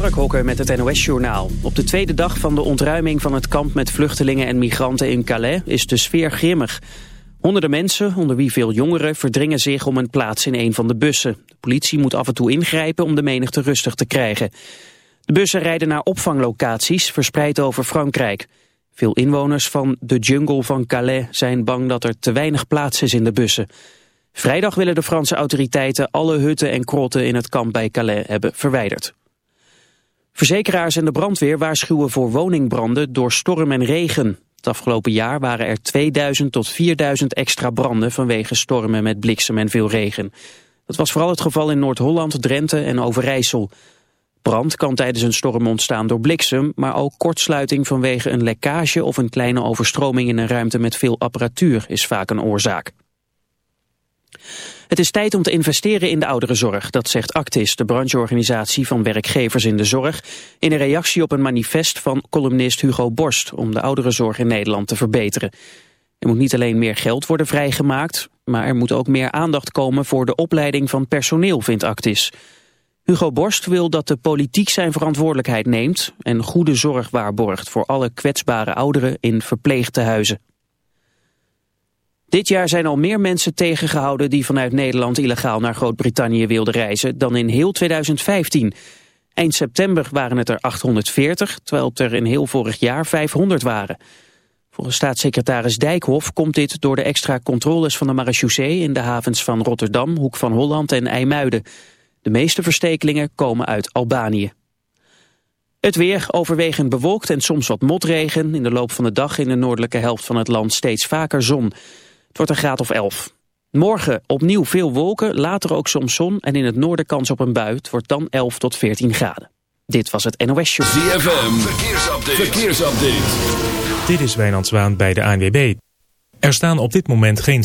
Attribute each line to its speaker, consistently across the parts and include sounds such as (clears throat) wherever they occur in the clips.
Speaker 1: Mark Hokker met het NOS-journaal. Op de tweede dag van de ontruiming van het kamp met vluchtelingen en migranten in Calais is de sfeer grimmig. Honderden mensen, onder wie veel jongeren, verdringen zich om een plaats in een van de bussen. De politie moet af en toe ingrijpen om de menigte rustig te krijgen. De bussen rijden naar opvanglocaties, verspreid over Frankrijk. Veel inwoners van de jungle van Calais zijn bang dat er te weinig plaats is in de bussen. Vrijdag willen de Franse autoriteiten alle hutten en krotten in het kamp bij Calais hebben verwijderd. Verzekeraars en de brandweer waarschuwen voor woningbranden door storm en regen. Het afgelopen jaar waren er 2000 tot 4000 extra branden vanwege stormen met bliksem en veel regen. Dat was vooral het geval in Noord-Holland, Drenthe en Overijssel. Brand kan tijdens een storm ontstaan door bliksem, maar ook kortsluiting vanwege een lekkage of een kleine overstroming in een ruimte met veel apparatuur is vaak een oorzaak. Het is tijd om te investeren in de ouderenzorg, dat zegt Actis, de brancheorganisatie van werkgevers in de zorg, in een reactie op een manifest van columnist Hugo Borst om de ouderenzorg in Nederland te verbeteren. Er moet niet alleen meer geld worden vrijgemaakt, maar er moet ook meer aandacht komen voor de opleiding van personeel, vindt Actis. Hugo Borst wil dat de politiek zijn verantwoordelijkheid neemt en goede zorg waarborgt voor alle kwetsbare ouderen in verpleegtehuizen. Dit jaar zijn al meer mensen tegengehouden die vanuit Nederland illegaal naar Groot-Brittannië wilden reizen dan in heel 2015. Eind september waren het er 840, terwijl het er in heel vorig jaar 500 waren. Volgens staatssecretaris Dijkhoff komt dit door de extra controles van de marechaussee in de havens van Rotterdam, Hoek van Holland en IJmuiden. De meeste verstekelingen komen uit Albanië. Het weer overwegend bewolkt en soms wat motregen. In de loop van de dag in de noordelijke helft van het land steeds vaker zon. Het wordt een graad of 11. Morgen opnieuw veel wolken, later ook soms zon en in het noorden kans op een bui. Het wordt dan 11 tot 14 graden. Dit was het NOS Show.
Speaker 2: ZFM, verkeersupdate. verkeersupdate.
Speaker 3: Dit is Wijnand Zwaan bij de ANWB. Er staan op dit moment geen.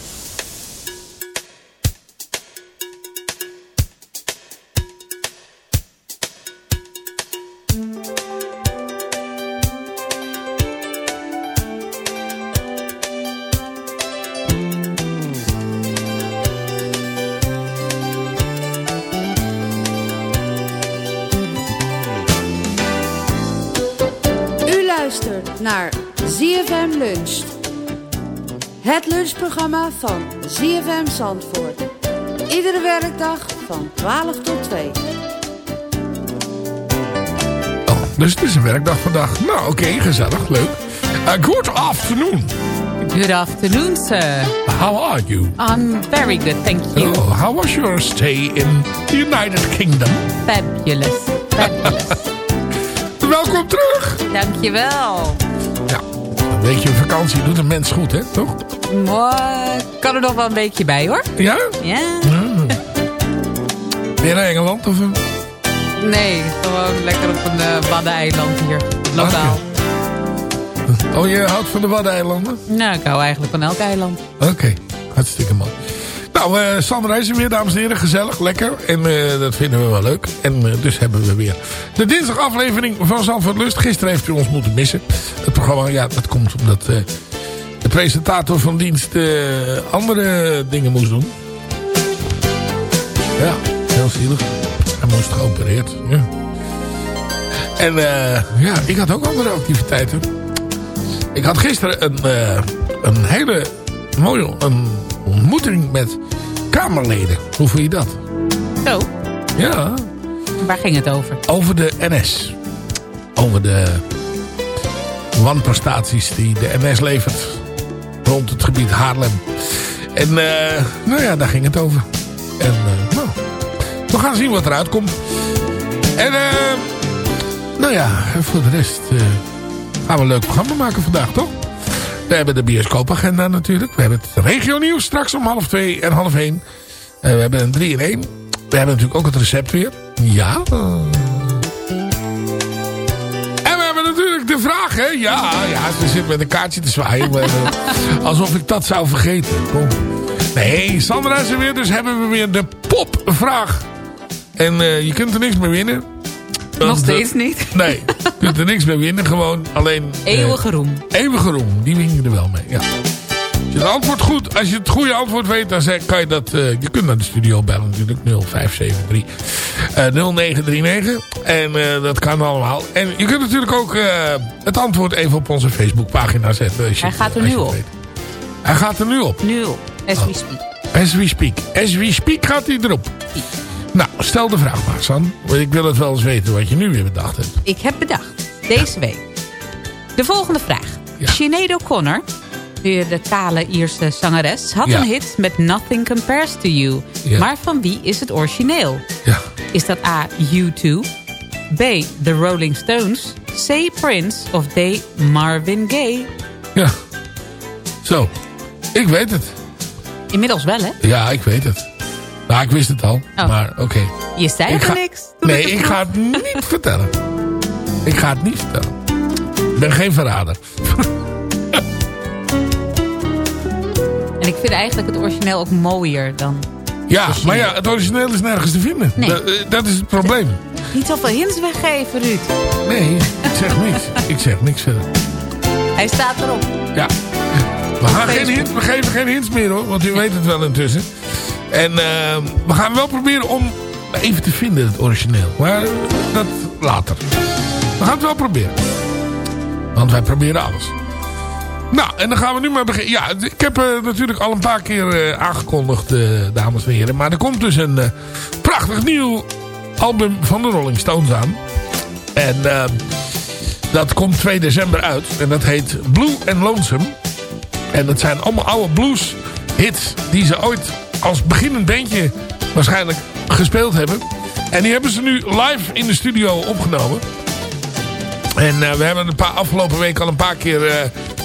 Speaker 4: Het lunchprogramma van ZFM Zandvoort. Iedere werkdag van 12 tot 2.
Speaker 5: Oh, dus het is een werkdag vandaag. Nou, oké, gezellig, leuk. Uh, good afternoon.
Speaker 6: Good afternoon, sir.
Speaker 5: How are you?
Speaker 6: I'm very good, thank you.
Speaker 5: Oh, how was your stay in the United Kingdom?
Speaker 6: Fabulous. Fabulous. (laughs)
Speaker 5: Welkom terug.
Speaker 6: Dankjewel.
Speaker 5: Ja, een weekje vakantie doet een mens goed, hè? Toch?
Speaker 6: Maar kan er nog wel een beetje bij, hoor.
Speaker 5: Ja?
Speaker 6: Ja?
Speaker 5: Ben je naar Engeland? Of, een-
Speaker 6: Nee, gewoon lekker op een uh, hier. Lokaal.
Speaker 5: Oh, je houdt van de Waddeneilanden?
Speaker 6: Nou, ik hou eigenlijk van elk eiland.
Speaker 5: Oké, hartstikke mooi. Nou, uh, Sandra is er weer, dames en heren. Gezellig, lekker. En uh, dat vinden we wel leuk. En uh, dus hebben we weer de dinsdagaflevering van Zandvoort Lust. Gisteren heeft u ons moeten missen. Het programma, ja, dat komt omdat presentator van dienst andere dingen moest doen. Ja, heel zielig. Hij moest geopereerd. Ja. En ja, ik had ook andere activiteiten. Ik had gisteren een, een hele mooie... Een, ontmoeting met Kamerleden. Hoe voel je dat?
Speaker 6: Zo.
Speaker 5: Ja.
Speaker 6: Waar ging het over?
Speaker 5: Over de NS. Over de wanprestaties die de NS levert rond het gebied Haarlem. En uh, nou ja, daar ging het over. En uh, nou, we gaan zien wat eruit komt. En uh, nou ja, voor de rest gaan we een leuk programma maken vandaag, toch? We hebben de bioscoopagenda natuurlijk. We hebben het regionieuws straks om half twee en half één. We hebben een 3 in 1. We hebben natuurlijk ook het recept weer. Ja. Hè. Ja, ja, ze zit met een kaartje te zwaaien. alsof ik dat zou vergeten. Kom. Nee, Sandra is er weer. Dus hebben we weer de popvraag. En uh, je kunt er niks mee winnen.
Speaker 6: Nog steeds niet.
Speaker 5: Nee, je kunt er niks mee winnen. Gewoon alleen...
Speaker 6: Eeuwige roem.
Speaker 5: Eeuwige roem, die win je er wel mee. Ja. Als je het antwoord goed, als je het goede antwoord weet, dan zeg, kan je dat... Uh, je kunt naar de studio bellen natuurlijk, 0573 uh, 0939. En uh, dat kan allemaal. En je kunt natuurlijk ook uh, het antwoord even op onze Facebookpagina zetten. Als je,
Speaker 6: Hij gaat er nu op.
Speaker 5: Weet. Hij gaat er nu op.
Speaker 6: Nu op, as we speak.
Speaker 5: As we speak. As we speak gaat hij erop. Nou, stel de vraag maar, San. Ik wil het wel eens weten wat je nu weer bedacht hebt.
Speaker 6: Ik heb bedacht, deze ja. week. De volgende vraag. Ja. Sinead O'Connor, de kale Ierse zangeres... had
Speaker 5: ja.
Speaker 6: een hit met Nothing Compares to You.
Speaker 5: Ja.
Speaker 6: Maar van wie is het origineel?
Speaker 5: Ja.
Speaker 6: Is dat A, U2... B, The Rolling Stones... C, Prince of D, Marvin Gaye?
Speaker 5: Ja. Zo. Ik weet het.
Speaker 6: Inmiddels wel, hè?
Speaker 5: Ja, ik weet het. Nou, ik wist het al.
Speaker 6: Oh.
Speaker 5: Maar oké. Okay.
Speaker 6: Je zei
Speaker 5: ik
Speaker 6: er
Speaker 5: ga...
Speaker 6: niks.
Speaker 5: Nee,
Speaker 6: het
Speaker 5: ik ga het niet vertellen. Ik ga het niet vertellen. Ik ben geen verrader. (laughs)
Speaker 6: En ik vind eigenlijk het origineel ook mooier dan...
Speaker 5: Ja, maar ja, het origineel is nergens te vinden.
Speaker 6: Nee.
Speaker 5: Dat, dat, is het probleem.
Speaker 6: Niet zoveel hints weggeven, Ruud.
Speaker 5: Nee, ik zeg niks. Ik zeg niks verder.
Speaker 6: Hij staat erop.
Speaker 5: Ja. We, gaan geen hint, we geven geen hints meer hoor, want u weet het wel intussen. En uh, we gaan wel proberen om even te vinden, het origineel. Maar dat later. We gaan het wel proberen. Want wij proberen alles. Nou, en dan gaan we nu maar beginnen. Ja, ik heb uh, natuurlijk al een paar keer uh, aangekondigd, uh, dames en heren. Maar er komt dus een prachtig nieuw album van de Rolling Stones aan. En dat komt 2 december uit. En dat heet Blue and Lonesome. En dat zijn allemaal oude blues hits die ze ooit als beginnend bandje waarschijnlijk gespeeld hebben. En die hebben ze nu live in de studio opgenomen. En uh, we hebben een paar, afgelopen week al een paar keer uh,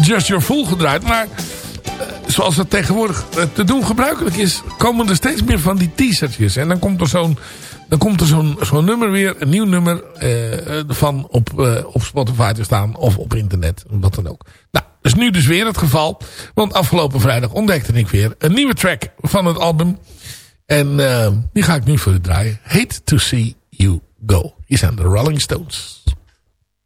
Speaker 5: Just Your Fool gedraaid. Maar uh, zoals dat tegenwoordig te doen gebruikelijk is... komen er steeds meer van die teasertjes. En dan komt er zo'n dan komt er zo'n zo'n nummer weer, een nieuw nummer van op, op Spotify te staan. Of op internet, wat dan ook. Nou, is nu dus weer het geval. Want afgelopen vrijdag ontdekte ik weer een nieuwe track van het album. En die ga ik nu voor u draaien. Hate to see you go. Hier zijn de Rolling Stones.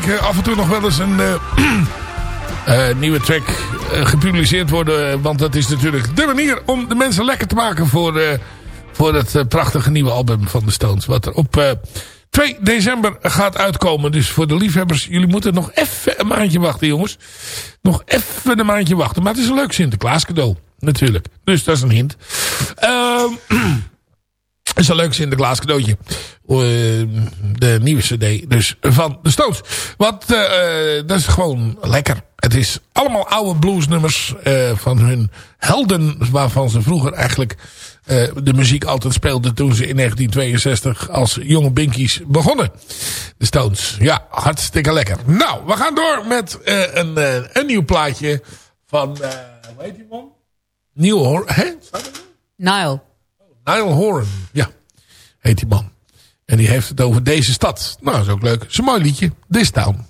Speaker 7: weken af en toe nog wel eens een uh, (clears throat) nieuwe track gepubliceerd worden. Want dat is natuurlijk de manier om de mensen lekker te maken voor, voor het prachtige nieuwe album van de Stones. Wat er op 2 december gaat uitkomen. Dus voor de liefhebbers, jullie moeten nog even een maandje wachten jongens. Nog even een maandje wachten. Maar het is een leuk Sinterklaas cadeau. Natuurlijk. Dus dat is een hint. Ehm (clears throat) is een leuk Sinterklaas cadeautje. Uh, de nieuwe cd dus van de Stones. Want uh, dat is gewoon lekker. Het is allemaal oude bluesnummers van hun helden. Waarvan ze vroeger eigenlijk de muziek altijd speelden. Toen ze in 1962 als jonge binkies begonnen. De Stones. Ja, hartstikke lekker. Nou, we gaan door met een, een nieuw plaatje van... hoe heet die man? Neil Horan. Hè?
Speaker 6: Nile.
Speaker 7: Nile Horan, ja, heet die man. En die heeft het over deze stad. Nou, dat is ook leuk. Het is een mooi liedje. This Town.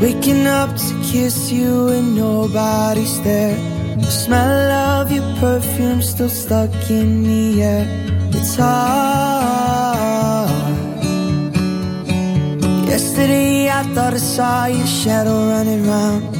Speaker 7: Waking up to kiss you and nobody's there. The smell of your perfume still stuck in the air. It's hard. Yesterday I thought I saw your shadow running round.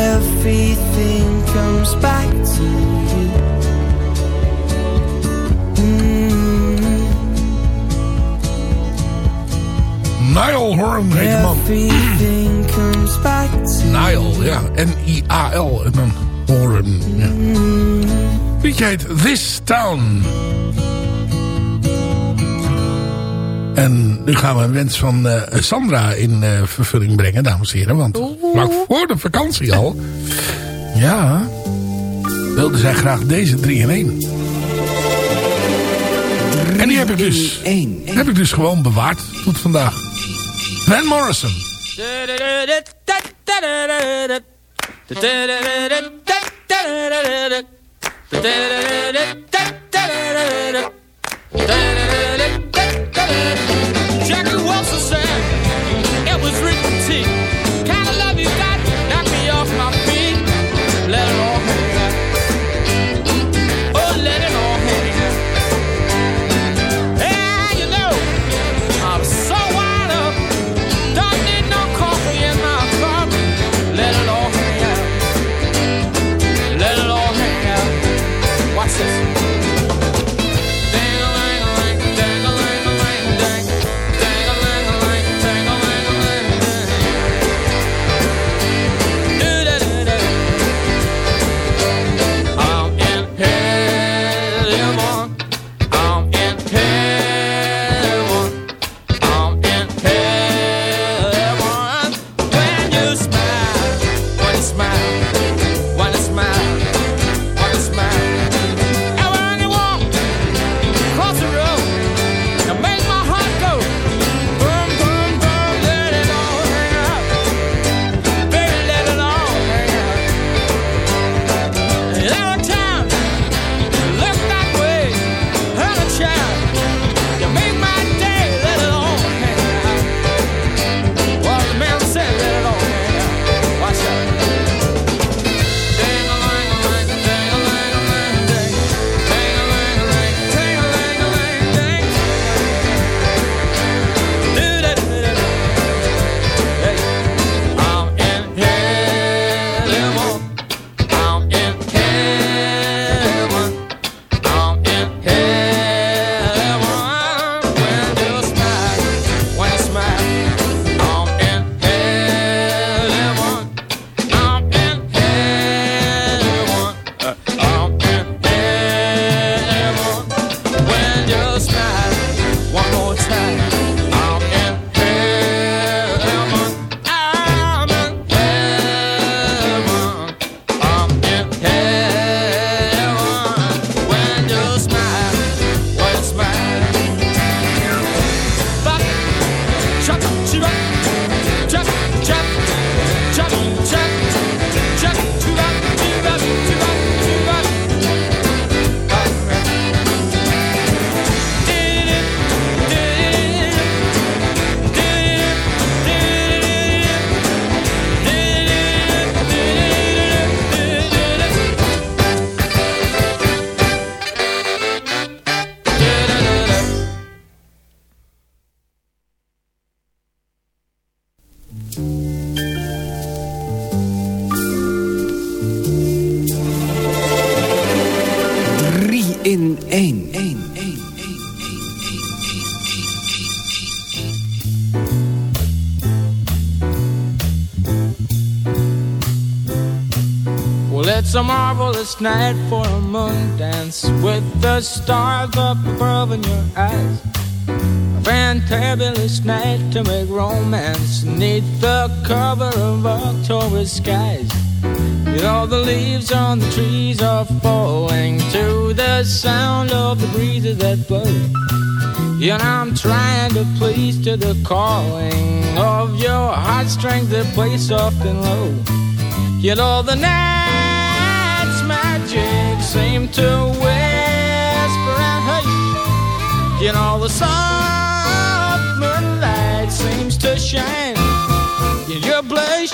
Speaker 7: Everything comes back to you. Mm. Nile Horn heet de man. Everything (clears throat) comes back to Nile, ja. N-I-A-L. En dan Horn. Ja. Mm. Liedje heet This Town. En nu gaan we een wens van uh, Sandra in uh, vervulling brengen, dames en heren. Want vlak voor de vakantie al, ja, wilde zij graag deze 3 in 1.
Speaker 8: heb ik dus, heb ik dus gewoon bewaard tot vandaag. Van Morrison.
Speaker 9: Night for a moon dance with the stars up above in your eyes. A fantabulous night to make romance neath the cover of October skies. You all the leaves on the trees are falling to the sound of the breezes that blow. Know, I'm trying to please to the calling of your heartstrings that play soft and low. You know, the night's magic seem to whisper and hush. You know, the soft moonlight seems to shine in your blush.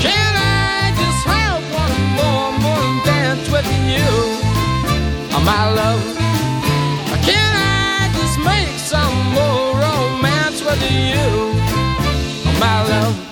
Speaker 9: Can I just have one more morning dance with you, oh, my love? Can I just make some more romance with you, oh, my love?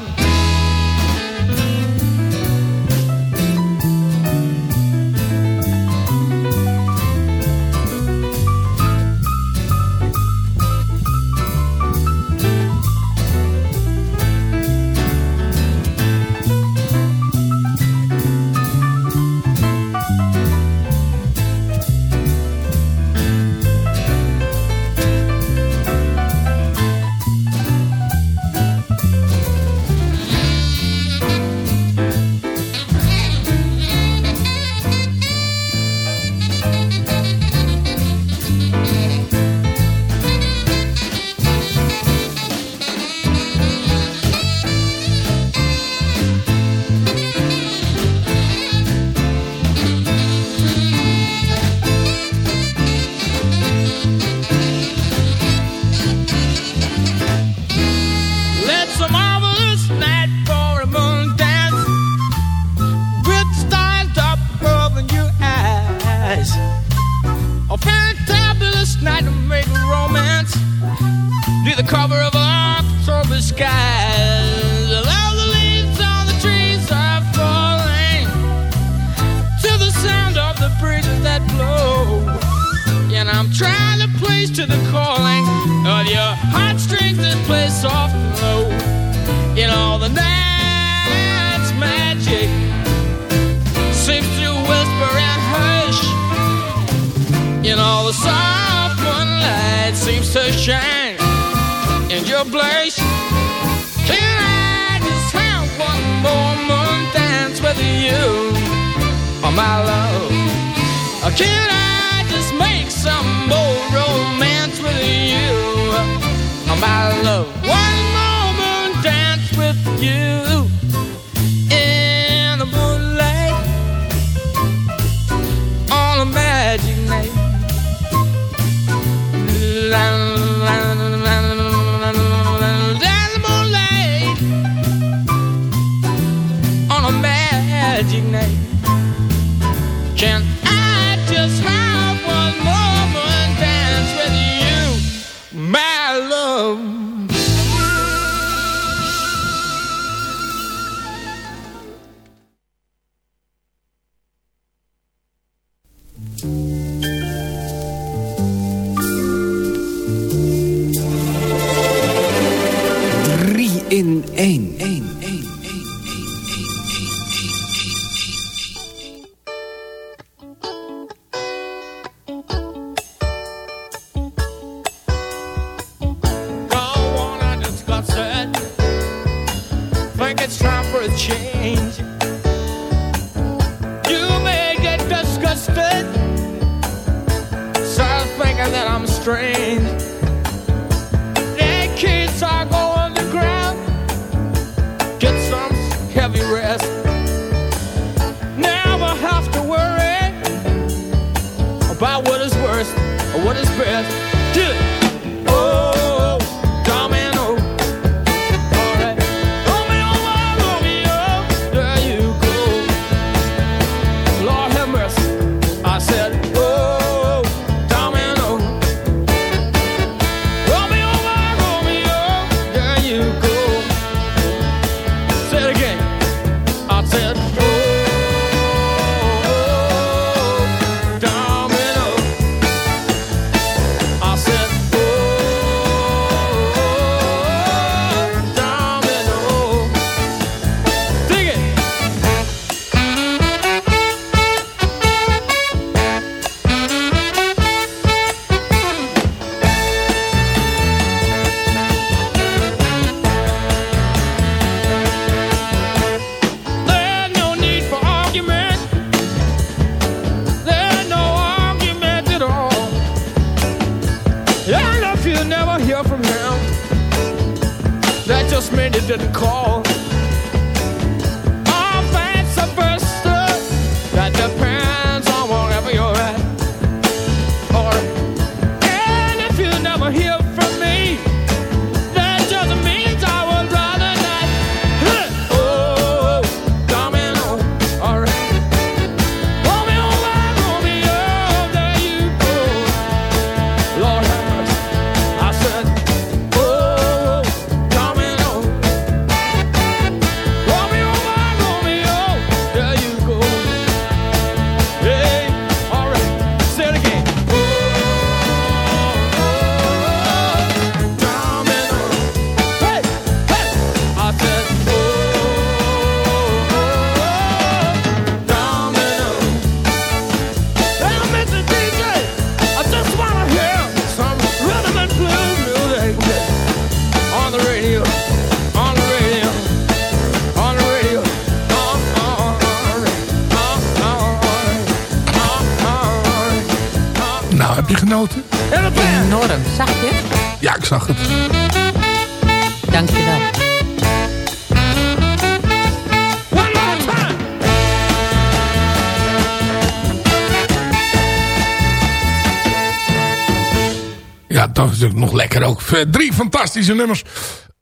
Speaker 5: Dat natuurlijk nog lekker ook. Eh, Drie fantastische nummers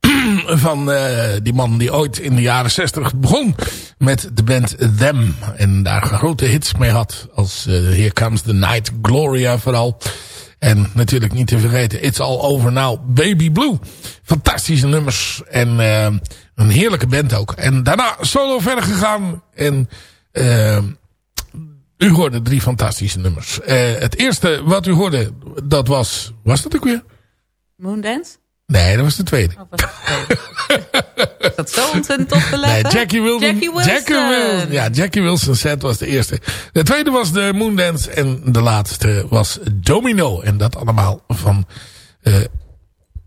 Speaker 5: (clears throat) van uh, die man die ooit in de jaren 60 begon met de band Them. En daar grote hits mee had. Als uh, Here Comes the Night, Gloria vooral. En natuurlijk niet te vergeten It's All Over Now, Baby Blue. Fantastische nummers. En een heerlijke band ook. En daarna solo verder gegaan. En u hoorde drie fantastische nummers. het eerste wat u hoorde, dat was... Was dat ook weer?
Speaker 6: Moondance?
Speaker 5: Nee, dat was de tweede.
Speaker 6: Oh, was de tweede. Is dat zo ontzettend op te letten?
Speaker 5: Nee, Jackie Wilson.
Speaker 6: Jackie Wilson.
Speaker 5: Jackie Wilson. Ja, Jackie Wilson set was de eerste. De tweede was de Moondance. En de laatste was Domino. En dat allemaal van uh,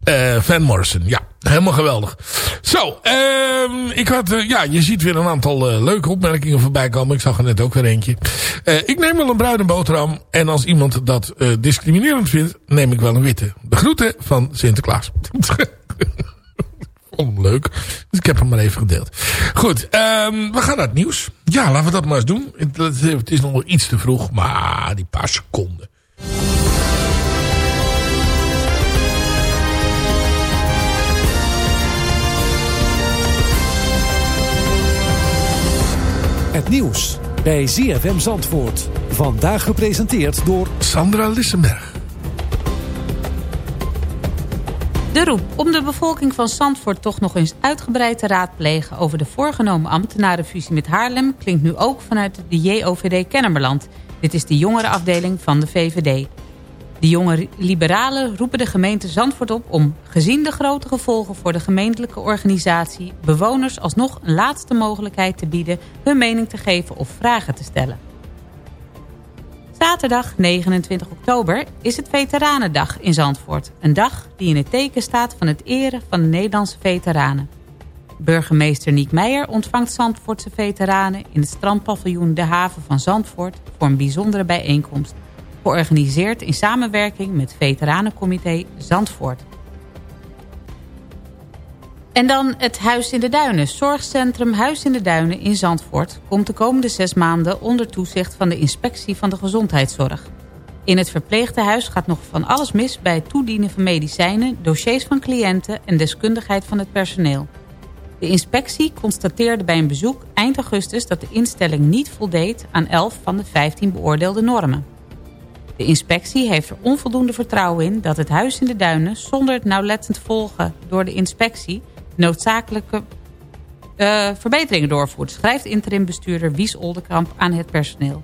Speaker 5: uh, Van Morrison. Ja, helemaal geweldig. Zo, um, ik had, uh, ja, je ziet weer een aantal uh, leuke opmerkingen voorbij komen. Ik zag er net ook weer eentje. Uh, ik neem wel een bruine boterham. En als iemand dat discriminerend vindt, neem ik wel een witte. De groeten van Sinterklaas. (laughs) Hem leuk. Dus ik heb hem maar even gedeeld. Goed, um, we gaan naar het nieuws. Ja, laten we dat maar eens doen. Het, het is nog wel iets te vroeg, maar die paar seconden.
Speaker 10: Het nieuws bij ZFM Zandvoort. Vandaag gepresenteerd door
Speaker 5: Sandra Lissenberg.
Speaker 6: De roep om de bevolking van Zandvoort toch nog eens uitgebreid te raadplegen... over de voorgenomen ambtenarenfusie met Haarlem... klinkt nu ook vanuit de JOVD Kennemerland. Dit is de jongerenafdeling van de VVD. De jonge liberalen roepen de gemeente Zandvoort op om, gezien de grote gevolgen voor de gemeentelijke organisatie, bewoners alsnog een laatste mogelijkheid te bieden hun mening te geven of vragen te stellen. Zaterdag 29 oktober is het Veteranendag in Zandvoort. Een dag die in het teken staat van het eren van de Nederlandse veteranen. Burgemeester Niek Meijer ontvangt Zandvoortse veteranen in het strandpaviljoen De Haven van Zandvoort voor een bijzondere bijeenkomst georganiseerd in samenwerking met Veteranencomité Zandvoort. En dan het Huis in de Duinen. Zorgcentrum Huis in de Duinen in Zandvoort... komt de komende zes maanden onder toezicht van de inspectie van de gezondheidszorg. In het verpleegtehuis gaat nog van alles mis bij het toedienen van medicijnen... dossiers van cliënten en deskundigheid van het personeel. De inspectie constateerde bij een bezoek eind augustus... dat de instelling niet voldeed aan 11 van de 15 beoordeelde normen. De inspectie heeft er onvoldoende vertrouwen in dat het huis in de duinen... zonder het nauwlettend volgen door de inspectie... noodzakelijke uh, verbeteringen doorvoert... schrijft interimbestuurder Wies Oldenkamp aan het personeel.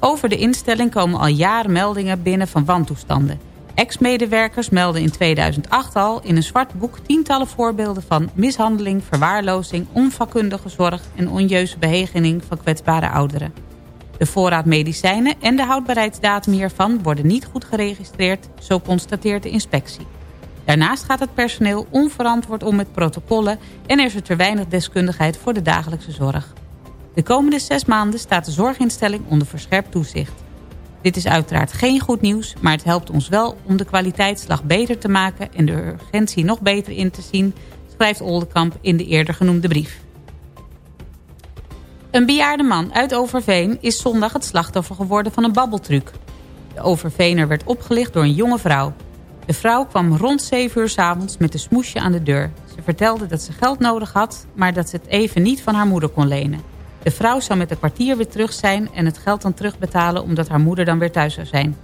Speaker 6: Over de instelling komen al jaren meldingen binnen van wantoestanden. Ex-medewerkers melden in 2008 al in een zwart boek tientallen voorbeelden van mishandeling, verwaarlozing, onvakkundige zorg en onjeuze behegening van kwetsbare ouderen. De voorraad medicijnen en de houdbaarheidsdatum hiervan worden niet goed geregistreerd, zo constateert de inspectie. Daarnaast gaat het personeel onverantwoord om met protocollen en er is er te weinig deskundigheid voor de dagelijkse zorg. De komende zes maanden staat de zorginstelling onder verscherpt toezicht. Dit is uiteraard geen goed nieuws, maar het helpt ons wel om de kwaliteitsslag beter te maken en de urgentie nog beter in te zien, schrijft Oldenkamp in de eerder genoemde brief. Een bejaarde man uit Overveen is zondag het slachtoffer geworden van een babbeltruc. De Overveener werd opgelicht door een jonge vrouw. De vrouw kwam rond 7 uur s avonds met een smoesje aan de deur. Ze vertelde dat ze geld nodig had, maar dat ze het even niet van haar moeder kon lenen. De vrouw zou met een kwartier weer terug zijn en het geld dan terugbetalen omdat haar moeder dan weer thuis zou zijn.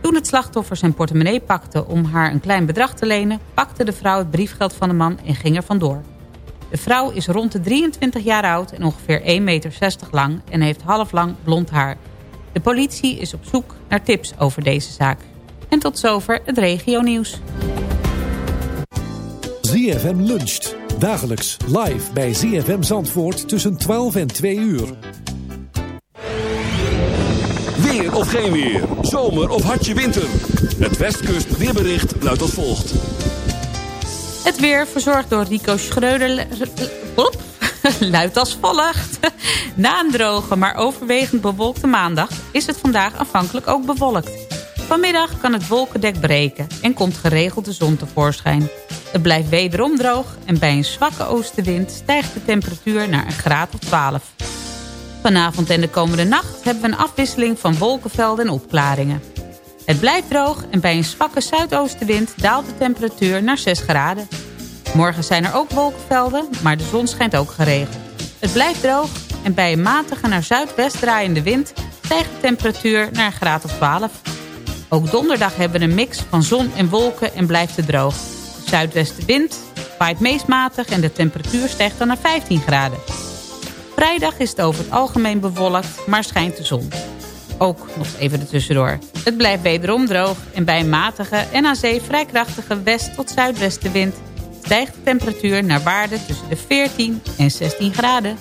Speaker 6: Toen het slachtoffer zijn portemonnee pakte om haar een klein bedrag te lenen... pakte de vrouw het briefgeld van de man en ging er vandoor. De vrouw is rond de 23 jaar oud en ongeveer 1,60 meter lang en heeft half lang blond haar. De politie is op zoek naar tips over deze zaak. En tot zover het regionieuws.
Speaker 10: ZFM luncht. Dagelijks live bij ZFM Zandvoort tussen 12 en 2 uur.
Speaker 2: Weer of geen weer. Zomer of hartje winter. Het Westkust weerbericht luidt als volgt.
Speaker 6: Het weer verzorgd door Rico Schreuder... (laughs) Luidt als volgt. (laughs) Na een droge, maar overwegend bewolkte maandag... is het vandaag afhankelijk ook bewolkt. Vanmiddag kan het wolkendek breken en komt geregeld de zon tevoorschijn. Het blijft wederom droog en bij een zwakke oostenwind stijgt de temperatuur naar een graad of 12. Vanavond en de komende nacht hebben we een afwisseling van wolkenvelden en opklaringen. Het blijft droog en bij een zwakke zuidoostenwind daalt de temperatuur naar 6 graden. Morgen zijn er ook wolkenvelden, maar de zon schijnt ook geregeld. Het blijft droog en bij een matige naar zuidwest draaiende wind stijgt de temperatuur naar een graad of 12. Ook donderdag hebben we een mix van zon en wolken en blijft het droog. De zuidwestenwind waait meest matig en de temperatuur stijgt dan naar 15 graden. Vrijdag is het over het algemeen bewolkt, maar schijnt de zon. Ook nog even ertussendoor. Het blijft wederom droog en bij een matige en aan zee vrij krachtige west- tot zuidwestenwind stijgt de temperatuur naar waarde tussen de 14 en 16 graden.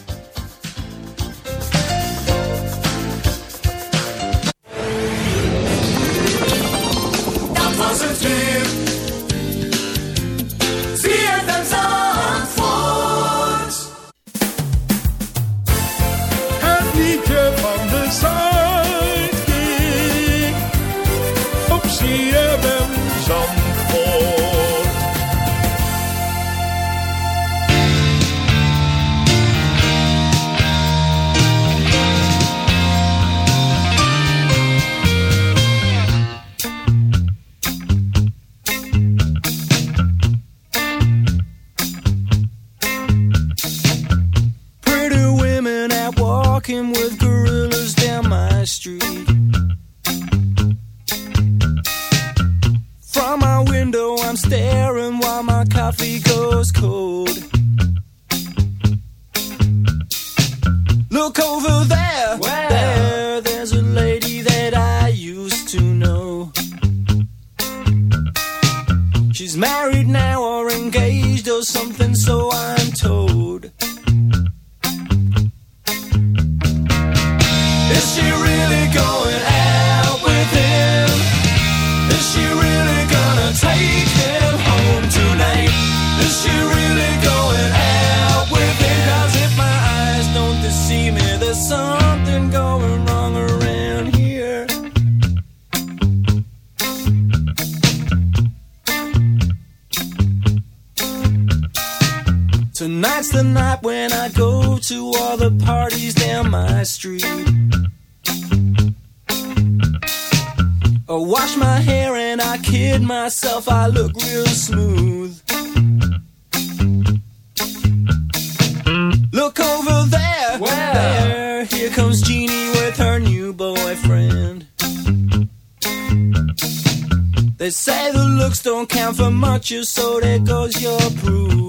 Speaker 11: My street. I wash my hair and I kid myself, I look real smooth. Look over there, there, here comes Jeannie with her new boyfriend. They say the looks don't count for much, so there goes your proof.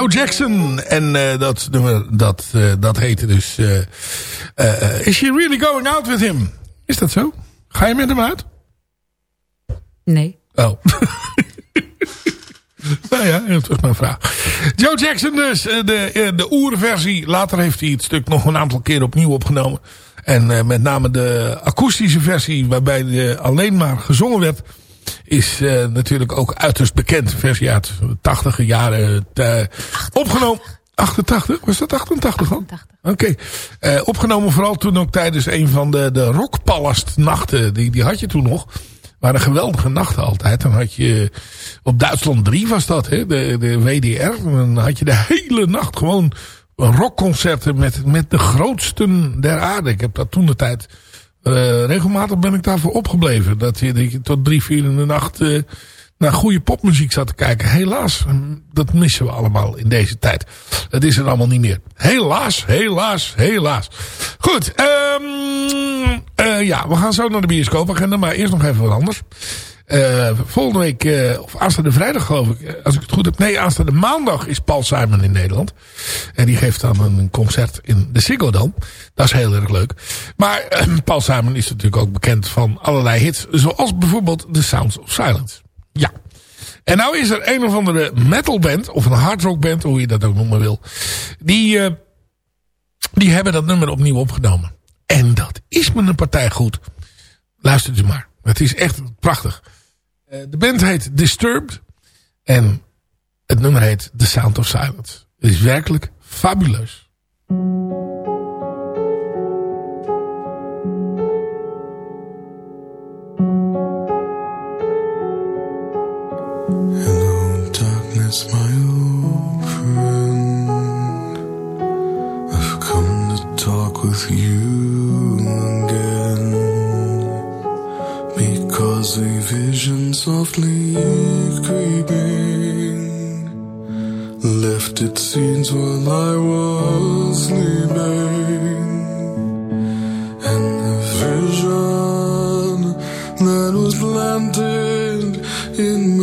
Speaker 5: Joe Jackson. En uh, dat nummer, dat, uh, dat heette dus... Uh, Is she really going out with him? Is dat zo? Ga je met hem uit?
Speaker 6: Nee.
Speaker 5: Oh. (laughs) nou ja, dat was mijn vraag. Joe Jackson dus, de, de oerversie. Later heeft hij het stuk nog een aantal keer opnieuw opgenomen. En met name de akoestische versie, waarbij de alleen maar gezongen werd is uh, natuurlijk ook uiterst bekend. Versie uit de 80 jaren uh, opgenomen. 88? Was dat 88 al? Oké. Okay. Uh, opgenomen vooral toen ook tijdens een van de, de Rockpalast nachten. Die, die had je toen nog. waren geweldige nachten altijd. Dan had je op Duitsland 3 was dat, hè? De, de WDR. Dan had je de hele nacht gewoon rockconcerten met, met de grootsten der aarde. Ik heb dat toen de tijd uh, regelmatig ben ik daarvoor opgebleven. Dat je, tot drie, vier in de nacht uh, naar goede popmuziek zat te kijken. Helaas, dat missen we allemaal in deze tijd. Dat is er allemaal niet meer. Helaas, helaas, helaas. Goed, um, ja, we gaan zo naar de bioscoopagenda. Maar eerst nog even wat anders. Uh, volgende week, uh, of aanstaande vrijdag geloof ik, als ik het goed heb. Nee, aanstaande maandag is Paul Simon in Nederland. En die geeft dan een concert in de Ziggo Dome. Dat is heel erg leuk. Maar (clears throat) Paul Simon is natuurlijk ook bekend van allerlei hits. Zoals bijvoorbeeld The Sounds of Silence. Ja. En nou is er een of andere metalband, of een hardrockband, hoe je dat ook noemen wil. Die, die hebben dat nummer opnieuw opgenomen. En dat is met een partij goed. Luistert u maar. Het is echt prachtig. Uh, de band heet Disturbed. En het nummer heet The Sound of Silence. Het is werkelijk fabuleus.
Speaker 12: Softly creeping Left its seeds while I was sleeping. And the vision that was planted in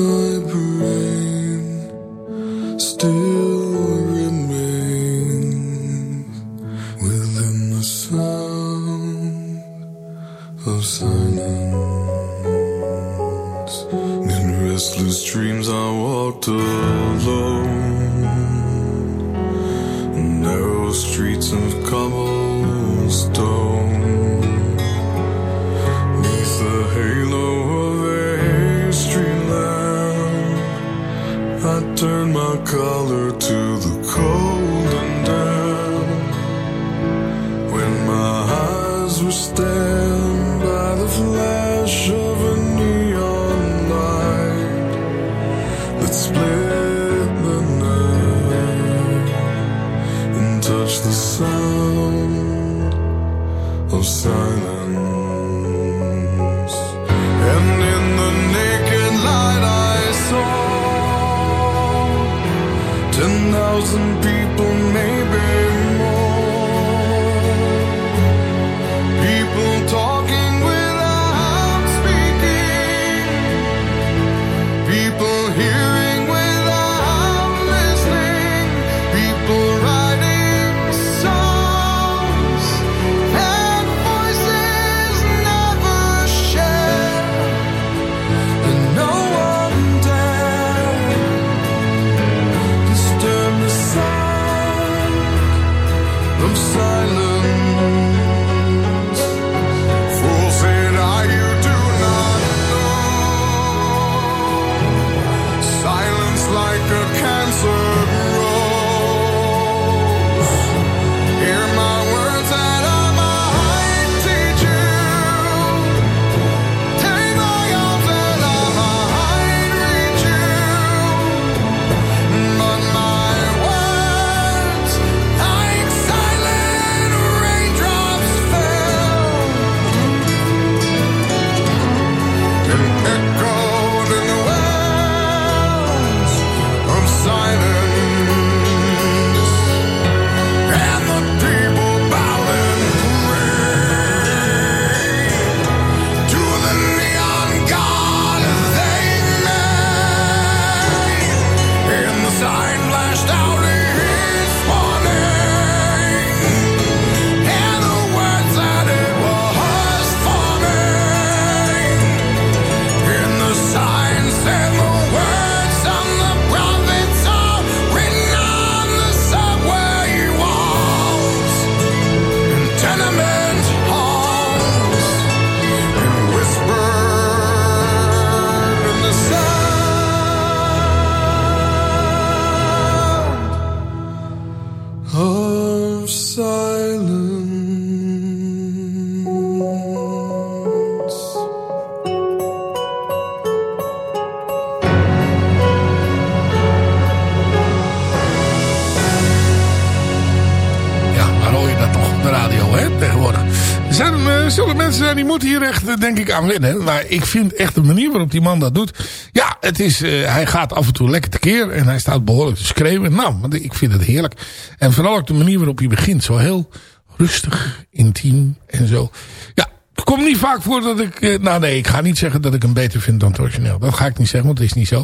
Speaker 5: moeten hier echt, eh, denk ik, aan wennen. Maar ik vind echt de manier waarop die man dat doet. Ja, het is, uh, hij gaat af en toe lekker tekeer. En hij staat behoorlijk te schreeuwen. Nou, ik vind het heerlijk. En vooral ook de manier waarop hij begint. Zo heel rustig, intiem en zo. Ja, het komt niet vaak voor dat ik... Uh, nou nee, ik ga niet zeggen dat ik hem beter vind dan het origineel. Dat ga ik niet zeggen, want het is niet zo.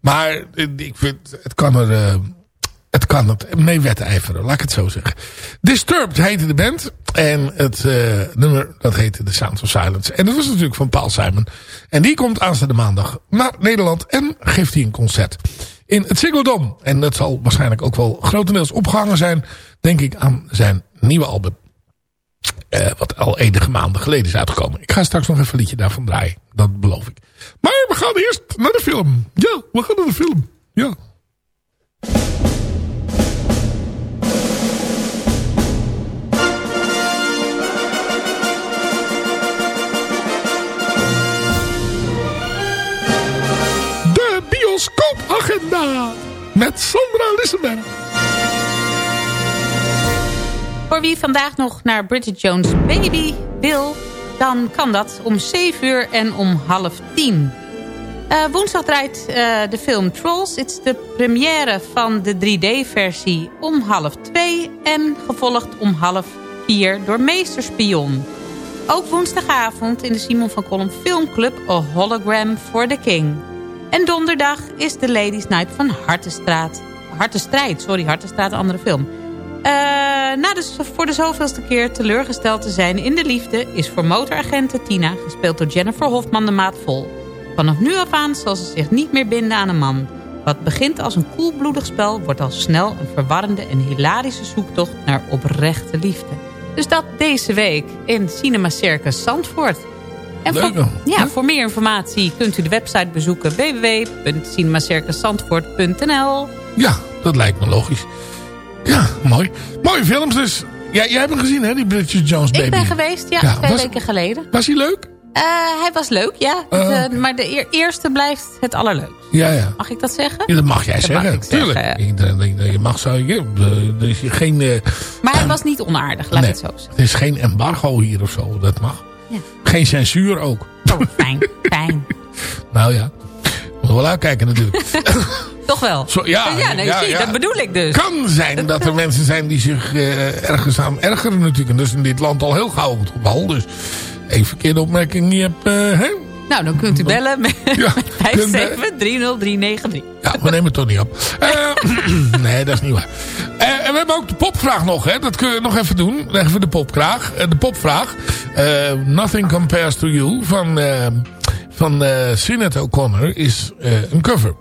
Speaker 5: Maar ik vind, het kan er het kan het mee wedijveren, laat ik het zo zeggen. Disturbed heette de band. En het uh, nummer, dat heette The Sounds of Silence. En dat was natuurlijk van Paul Simon. En die komt aanstaande maandag naar Nederland en geeft hij een concert. In het Ziggo Dome. En dat zal waarschijnlijk ook wel grotendeels opgehangen zijn, denk ik, aan zijn nieuwe album. Uh, wat al enige maanden geleden is uitgekomen. Ik ga straks nog even een liedje daarvan draaien. Dat beloof ik. Maar we gaan eerst naar de film. Ja, we gaan naar de film. Ja. Bioscoopagenda met Sandra Lissenberg.
Speaker 6: Voor wie vandaag nog naar Bridget Jones' Baby wil, dan kan dat om 7 uur en om half 10. Uh, woensdag draait uh, de film Trolls. Het is de première van de 3D-versie om half 2 en gevolgd om half 4 door Meesterspion. Ook woensdagavond in de Simon van Kolm Filmclub A Hologram for the King. En donderdag is de Ladies Night van Hartenstraat. Hartenstrijd, sorry, Hartenstraat, andere film. Uh, na dus voor de zoveelste keer teleurgesteld te zijn in de liefde... is voor motoragenten Tina, gespeeld door Jennifer Hofman, de maat vol. Vanaf nu af aan zal ze zich niet meer binden aan een man. Wat begint als een koelbloedig spel... wordt al snel een verwarrende en hilarische zoektocht naar oprechte liefde. Dus dat deze week in Cinema Circus Zandvoort... En voor, ja, voor meer informatie kunt u de website bezoeken www.cinemacircuszandvoort.nl
Speaker 5: Ja, dat lijkt me logisch. Ja, mooi. Mooie films dus. Ja, jij hebt hem gezien hè, die Bridget Jones Baby.
Speaker 6: Ik ben geweest, ja, ja twee was, weken geleden.
Speaker 5: Was hij leuk?
Speaker 6: Uh, hij was leuk, ja. Uh, uh, maar de eerste blijft het allerleukst.
Speaker 5: Ja, ja.
Speaker 6: Mag ik dat zeggen?
Speaker 5: Ja, dat mag jij dat zeggen, mag tuurlijk. Zeggen. Je mag zo... Je, er is geen...
Speaker 6: maar hij was niet onaardig, laat nee, het zo zeggen.
Speaker 5: Er is geen embargo hier of zo, dat mag. Ja. Geen censuur ook.
Speaker 6: Oh, fijn, fijn. (laughs)
Speaker 5: nou ja, moet wel uitkijken natuurlijk. (laughs)
Speaker 6: Toch wel?
Speaker 5: Zo, ja,
Speaker 6: ja, nee, ja, ja, dat bedoel ik dus.
Speaker 5: kan zijn dat er (laughs) mensen zijn die zich uh, ergens aan ergeren natuurlijk. En dat is in dit land al heel gauw het geval. Dus één verkeerde opmerking niet heb... Uh, hè?
Speaker 6: Nou, dan kunt u bellen met, ja, (laughs) 5730393.
Speaker 5: Ja, we nemen het toch niet op. Uh, (laughs) (clears throat) nee, dat is niet waar. Uh, en we hebben ook de popvraag nog, hè. Dat kunnen we nog even doen. Even de popvraag. Uh, de popvraag. Nothing Compares to You van, van Sinead O'Connor is een cover.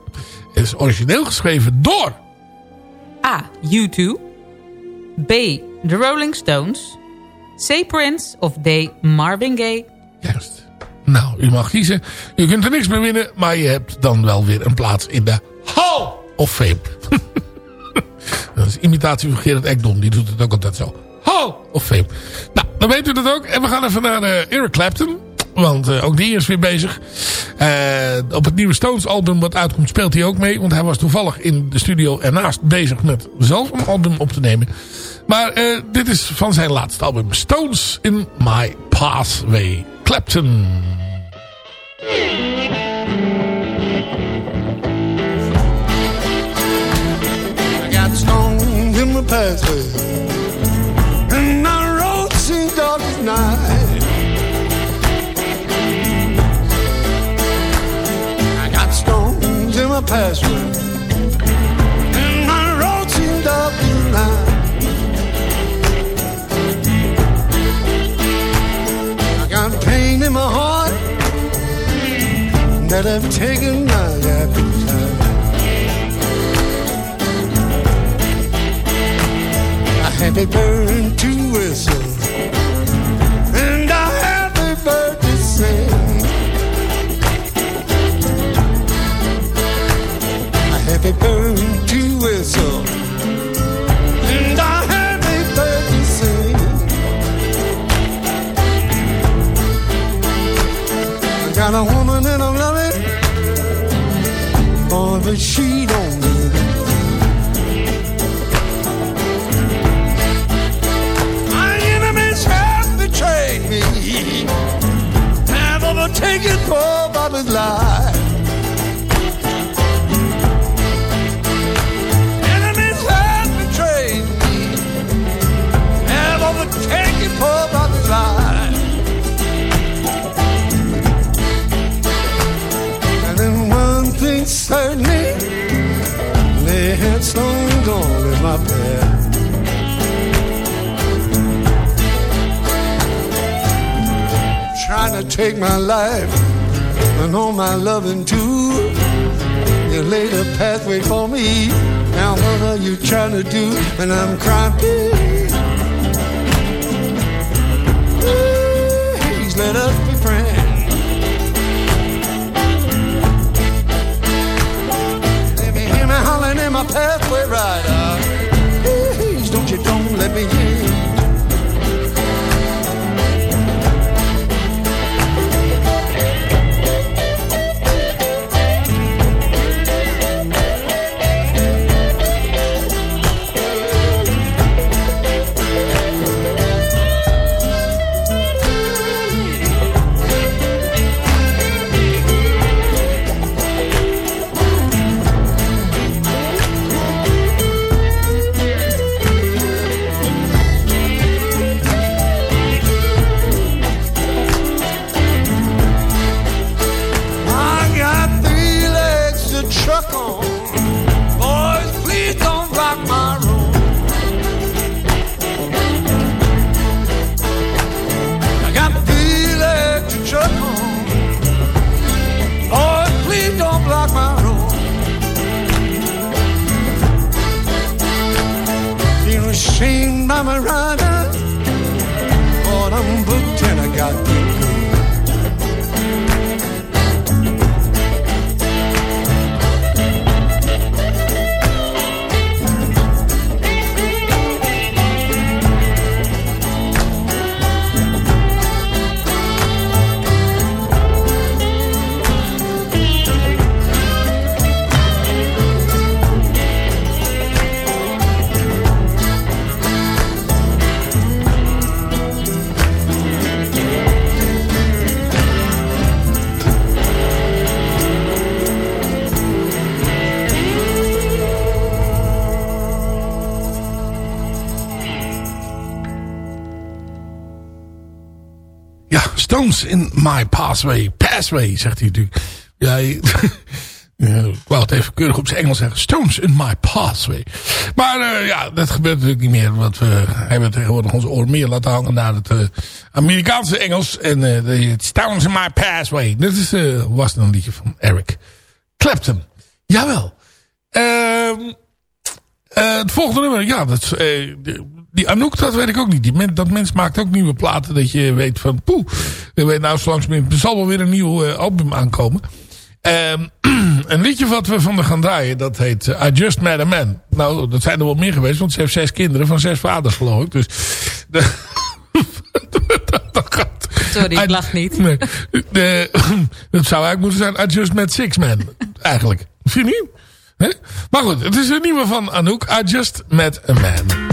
Speaker 5: Het is origineel geschreven door...
Speaker 6: A. U2. B. The Rolling Stones. C. Prince of D. Marvin Gaye.
Speaker 5: Juist. Nou, u mag kiezen. Je kunt er niks mee winnen, maar je hebt dan wel weer een plaats in de Hall of Fame. (laughs) dat is imitatie van Gerard Ekdom, die doet het ook altijd zo. Hall of Fame. Nou, dan weet u dat ook. En we gaan even naar uh, Eric Clapton. Want uh, ook die is weer bezig. Uh, op het nieuwe Stones album wat uitkomt speelt hij ook mee. Want hij was toevallig in de studio ernaast bezig met zelf een album op te nemen. Maar dit is van zijn laatste album. Stones in My Pathway. Clapton.
Speaker 13: I got stones in my pathway. And my road seems dark as night. I got stones in my pathway. That have taken my appetite. A happy bird to whistle, and a happy bird to sing. A happy bird to but she don't mean it. My enemies have betrayed me. Have overtaken poor Bobby's life. All in my path. trying to take my life and all my loving too. You laid a pathway for me. Now what are you trying to do? And I'm crying. Please let us be friends. My pathway rider. Please don't you don't let me hear. My rider. But I'm booked I got
Speaker 5: In my pathway. Pathway, zegt hij natuurlijk. (laughs) Ja, ik wou het even keurig op zijn Engels zeggen. Stones in my pathway. Maar uh, ja, dat gebeurt natuurlijk niet meer. Want we hebben tegenwoordig onze oor meer laten hangen naar het uh, Amerikaanse Engels. En Stones in my pathway. Dat is, was een liedje van Eric Clapton. Jawel. Ehm, het volgende nummer, ja, dat die Anouk, dat weet ik ook niet. Die men, dat mens maakt ook nieuwe platen. Dat je weet van, poeh, er weet nou langs er zal wel weer een nieuw uh, album aankomen. Um, (clears throat) een liedje wat we van de gaan draaien, dat heet uh, I Just Met A Man. Nou, dat zijn er wel meer geweest, want ze heeft zes kinderen van zes vaders geloof ik. Dus, (laughs) de,
Speaker 6: Sorry, ik lach niet.
Speaker 5: Nee, de, (clears throat) dat zou eigenlijk moeten zijn I Just Met Six Men. Eigenlijk. Vind je niet? He? Maar goed, het is een nieuwe van Anouk. I just met a man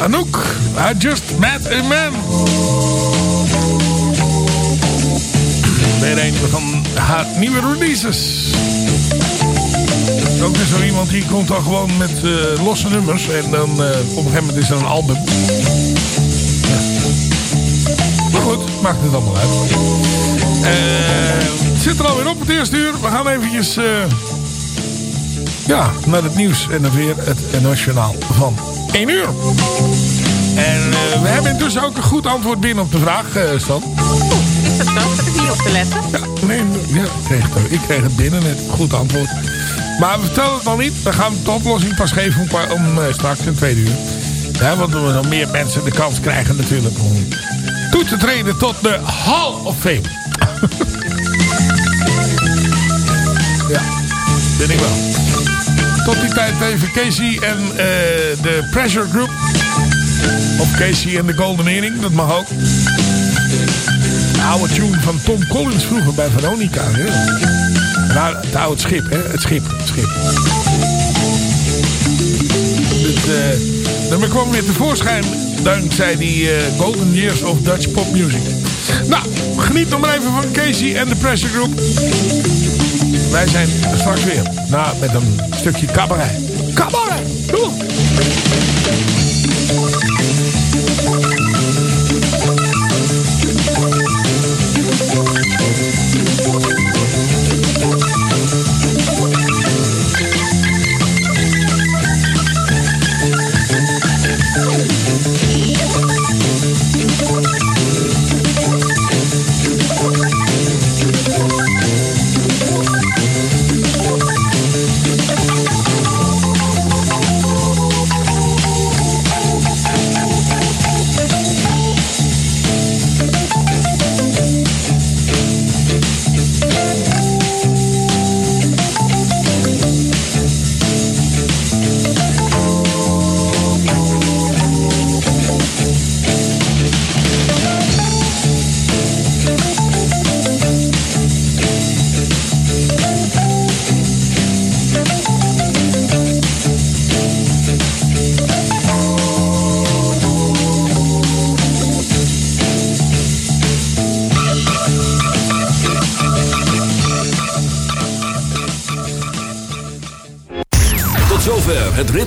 Speaker 5: Anouk. I just met a man. Weer een van haar nieuwe releases. Ook weer zo iemand die komt dan gewoon met uh, losse nummers. En dan uh, op een gegeven moment is er een album. Maar goed, maakt het allemaal uit. Uh, het zit er alweer op het eerste uur. We gaan eventjes ja, naar het nieuws en dan weer het nationaal van 1 uur. En uh, we hebben intussen ook een goed antwoord binnen op de vraag, uh, Stan.
Speaker 6: Is dat zo? Zat ik niet op te letten?
Speaker 5: Ja, nee, ja, ik, kreeg het, ik kreeg het binnen, net goed antwoord. Maar we vertellen het nog niet. We gaan de oplossing pas geven om, om uh, straks in tweede uur. Ja, want we nog meer mensen de kans krijgen natuurlijk om toe te treden tot de Hall of Fame. (laughs) ja, ben ik wel. Tot die tijd even Casey en uh, de Pressure Group. Of Casey en de Golden Earring, dat mag ook. De oude tune van Tom Collins vroeger bij Veronica. Ja. Nou, het oude schip, hè? Het schip, het schip. Het uh, nummer kwam weer tevoorschijn dankzij die uh, Golden Years of Dutch Pop Music. Nou, geniet nog maar even van Casey en de Pressure Group. Wij zijn straks weer. Nou, met een stukje cabaret. Cabaret! Doe!